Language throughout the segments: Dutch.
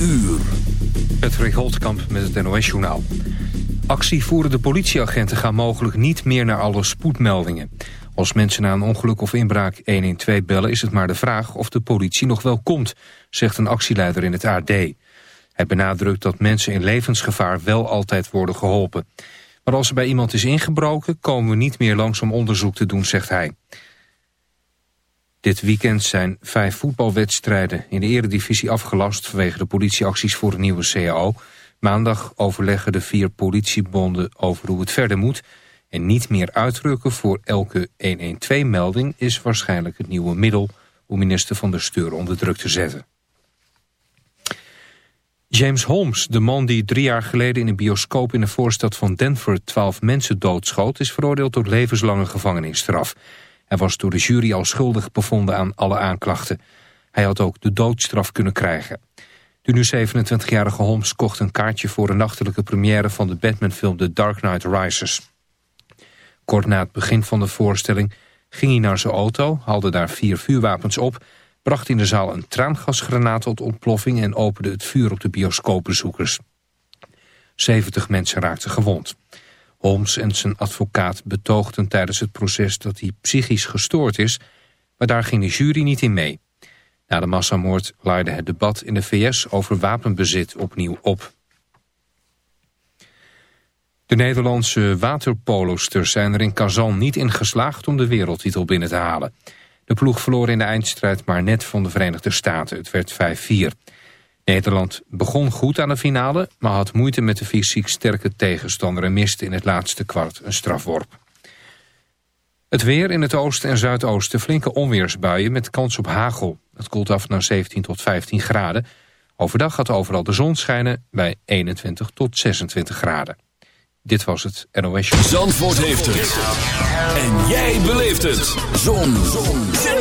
uur. Patrick Holtkamp met het NOS-journaal. Actievoerende politieagenten gaan mogelijk niet meer naar alle spoedmeldingen. Als mensen na een ongeluk of inbraak 112 bellen... is het maar de vraag of de politie nog wel komt, zegt een actieleider in het AD. Hij benadrukt dat mensen in levensgevaar wel altijd worden geholpen. Maar als er bij iemand is ingebroken, komen we niet meer langs om onderzoek te doen, zegt hij. Dit weekend zijn vijf voetbalwedstrijden in de eredivisie afgelast... vanwege de politieacties voor een nieuwe CAO. Maandag overleggen de vier politiebonden over hoe het verder moet... en niet meer uitrukken voor elke 112-melding... is waarschijnlijk het nieuwe middel om minister van de Steur onder druk te zetten. James Holmes, de man die drie jaar geleden in een bioscoop in de voorstad van Denver twaalf mensen doodschoot, is veroordeeld tot levenslange gevangenisstraf. Hij was door de jury al schuldig bevonden aan alle aanklachten. Hij had ook de doodstraf kunnen krijgen. De nu 27-jarige Holmes kocht een kaartje voor een nachtelijke première van de Batman-film The Dark Knight Rises. Kort na het begin van de voorstelling ging hij naar zijn auto, haalde daar vier vuurwapens op, bracht in de zaal een traangasgranaat tot ontploffing en opende het vuur op de bioscoopbezoekers. 70 mensen raakten gewond. Holmes en zijn advocaat betoogden tijdens het proces dat hij psychisch gestoord is, maar daar ging de jury niet in mee. Na de massamoord laaide het debat in de VS over wapenbezit opnieuw op. De Nederlandse waterpolosters zijn er in Kazan niet in geslaagd om de wereldtitel binnen te halen. De ploeg verloor in de eindstrijd maar net van de Verenigde Staten. Het werd 5-4. Nederland begon goed aan de finale, maar had moeite met de fysiek sterke tegenstander en miste in het laatste kwart een strafworp. Het weer in het oosten en zuidoosten flinke onweersbuien met kans op hagel. Het koelt af naar 17 tot 15 graden. Overdag gaat overal de zon schijnen bij 21 tot 26 graden. Dit was het NOS. Zandvoort heeft het. En jij beleeft het. Zon. zon.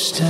Ghost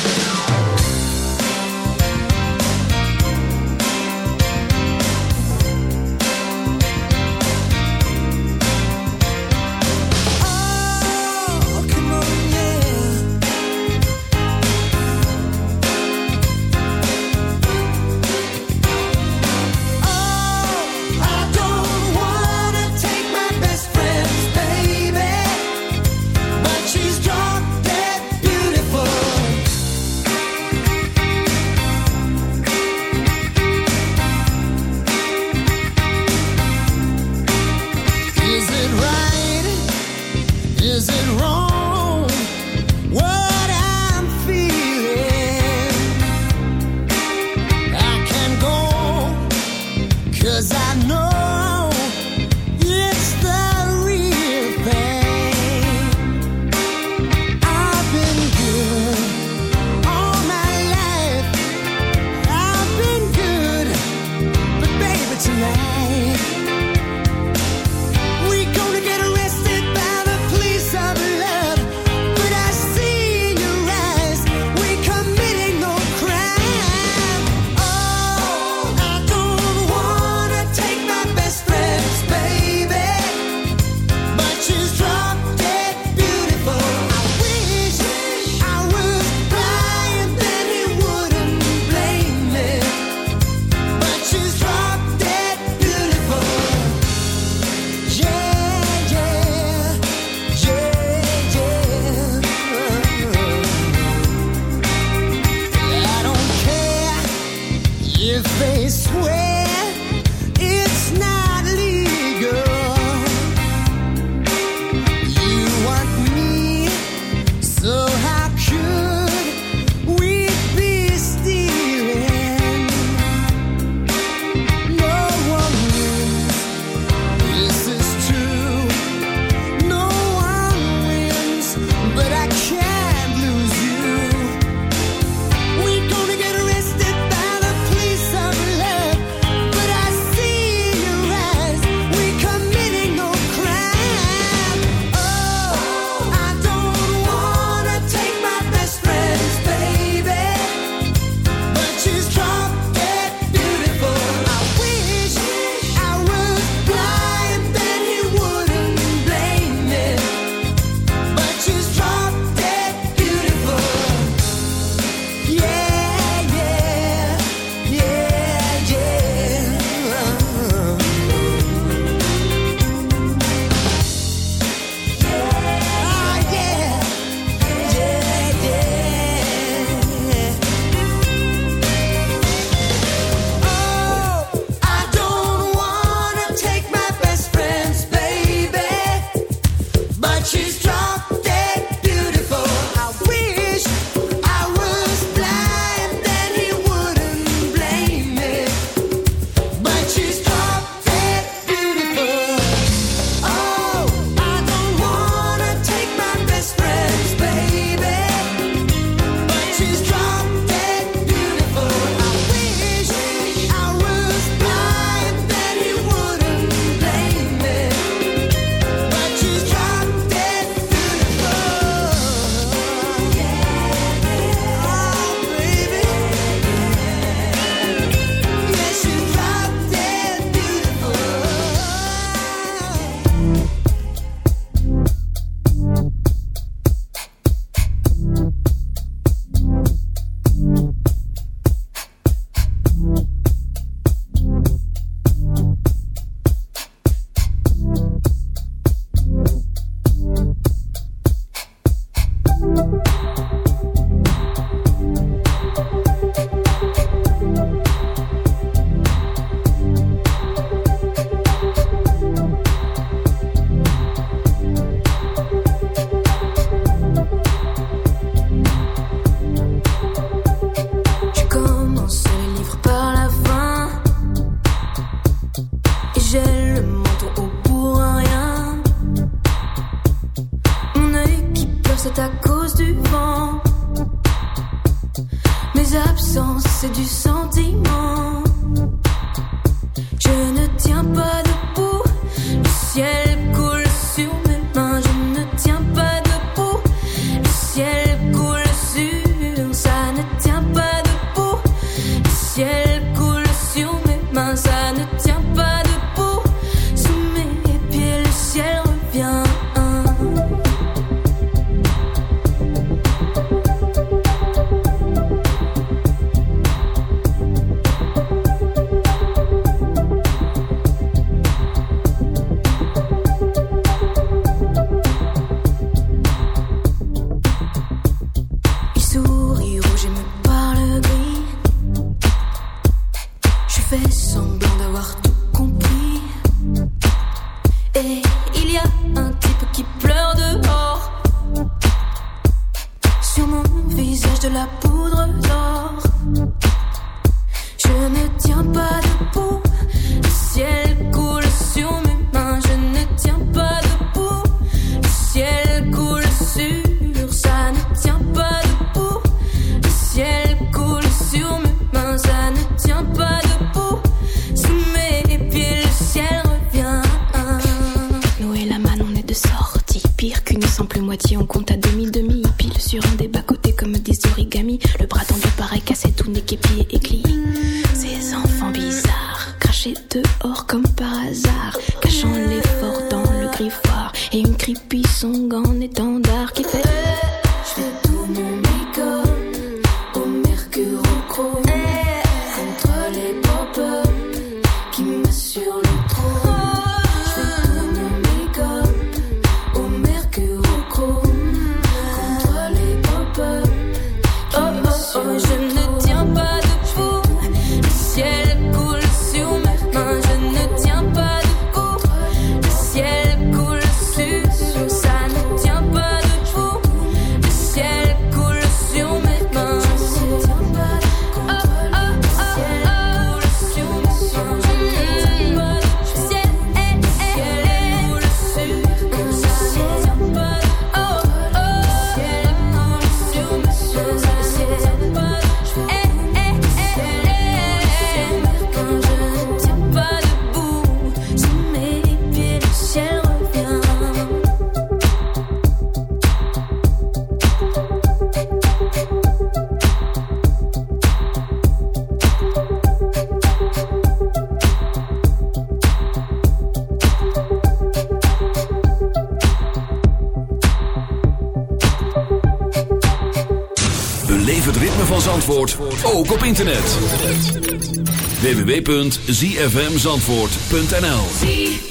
www.zfmzandvoort.nl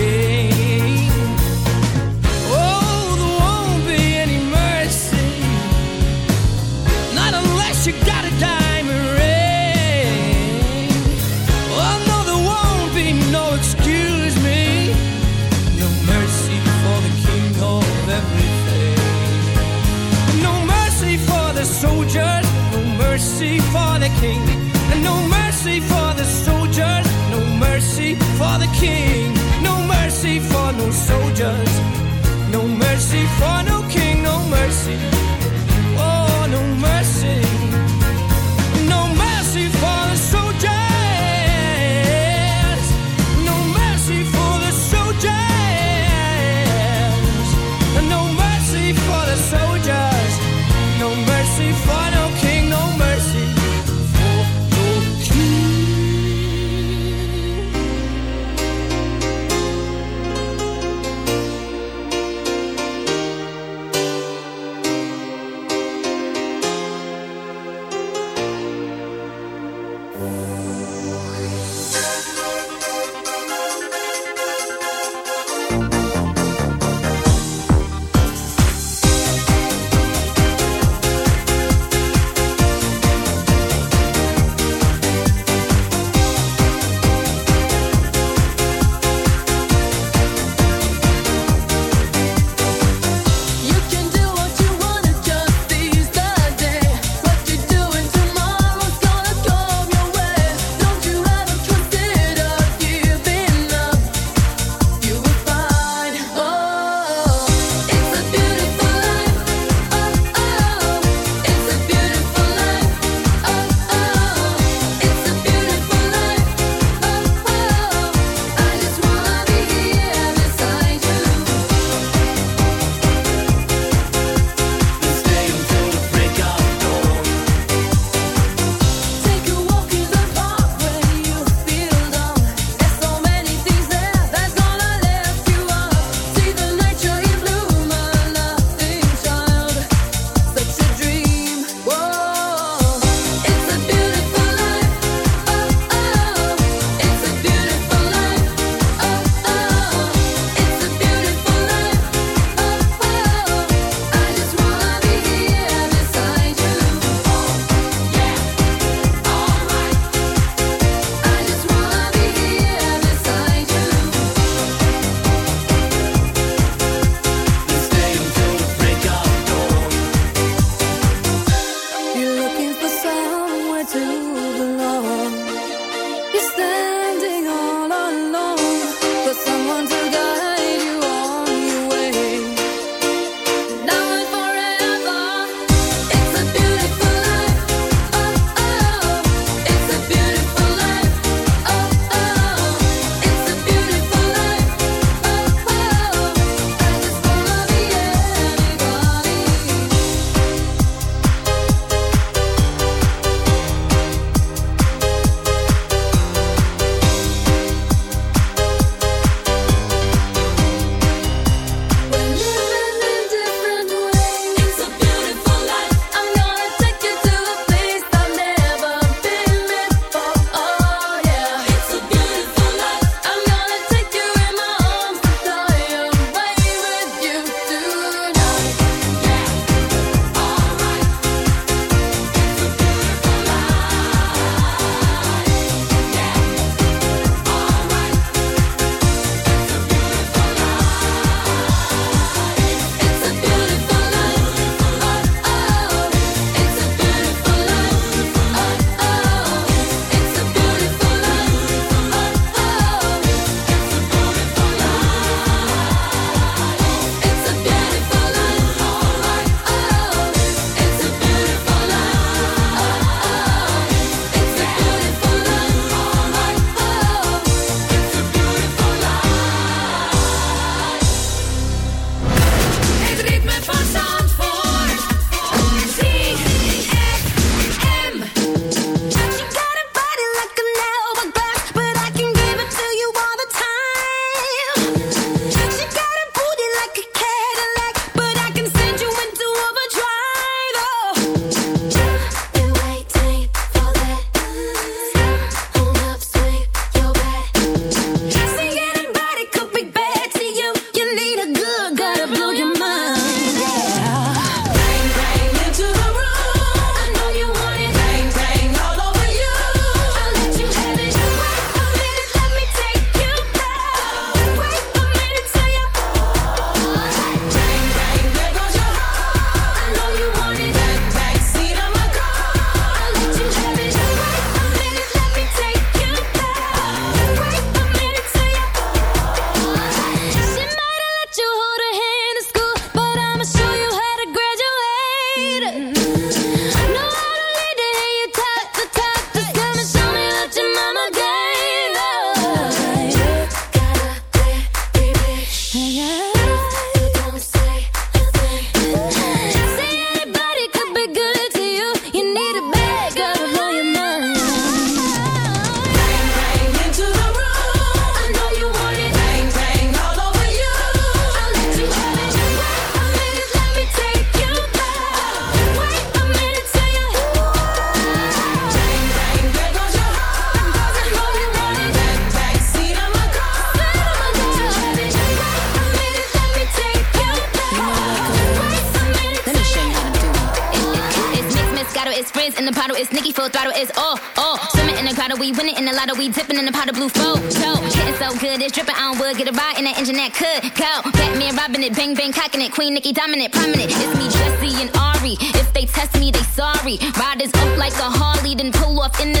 dominant. Bang, bang, cocking it. Queen Nikki dominant, prominent. It's me, Jesse, and Ari. If they test me, they sorry. Riders up like a Harley, then pull off in the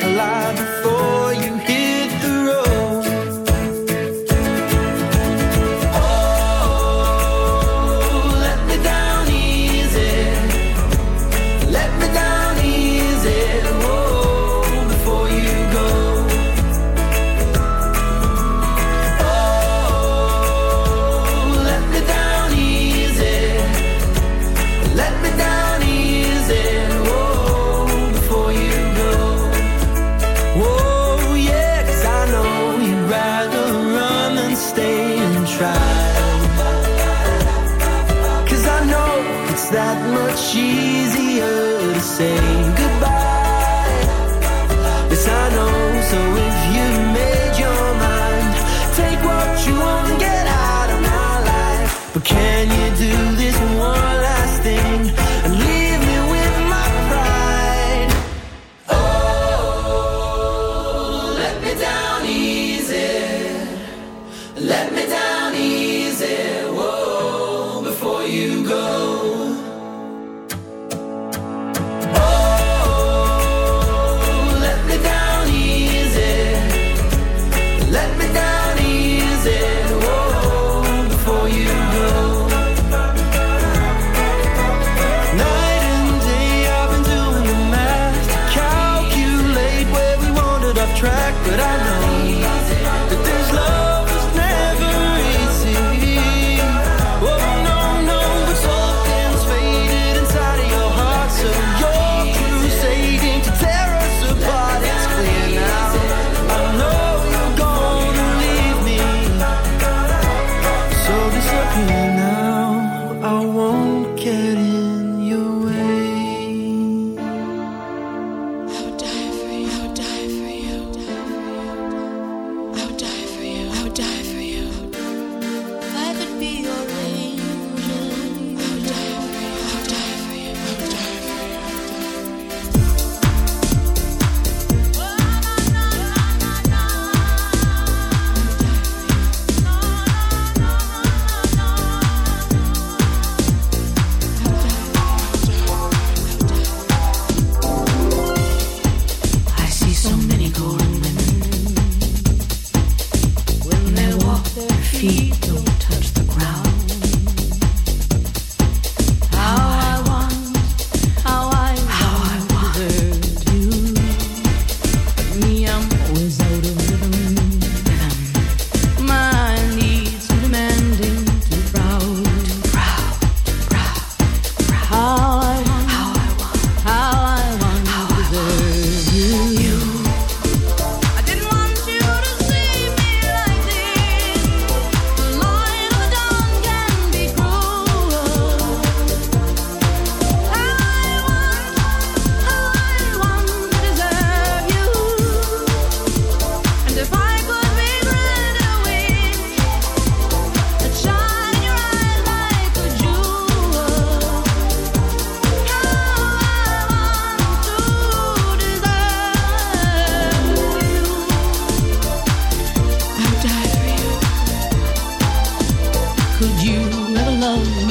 Could you ever love me?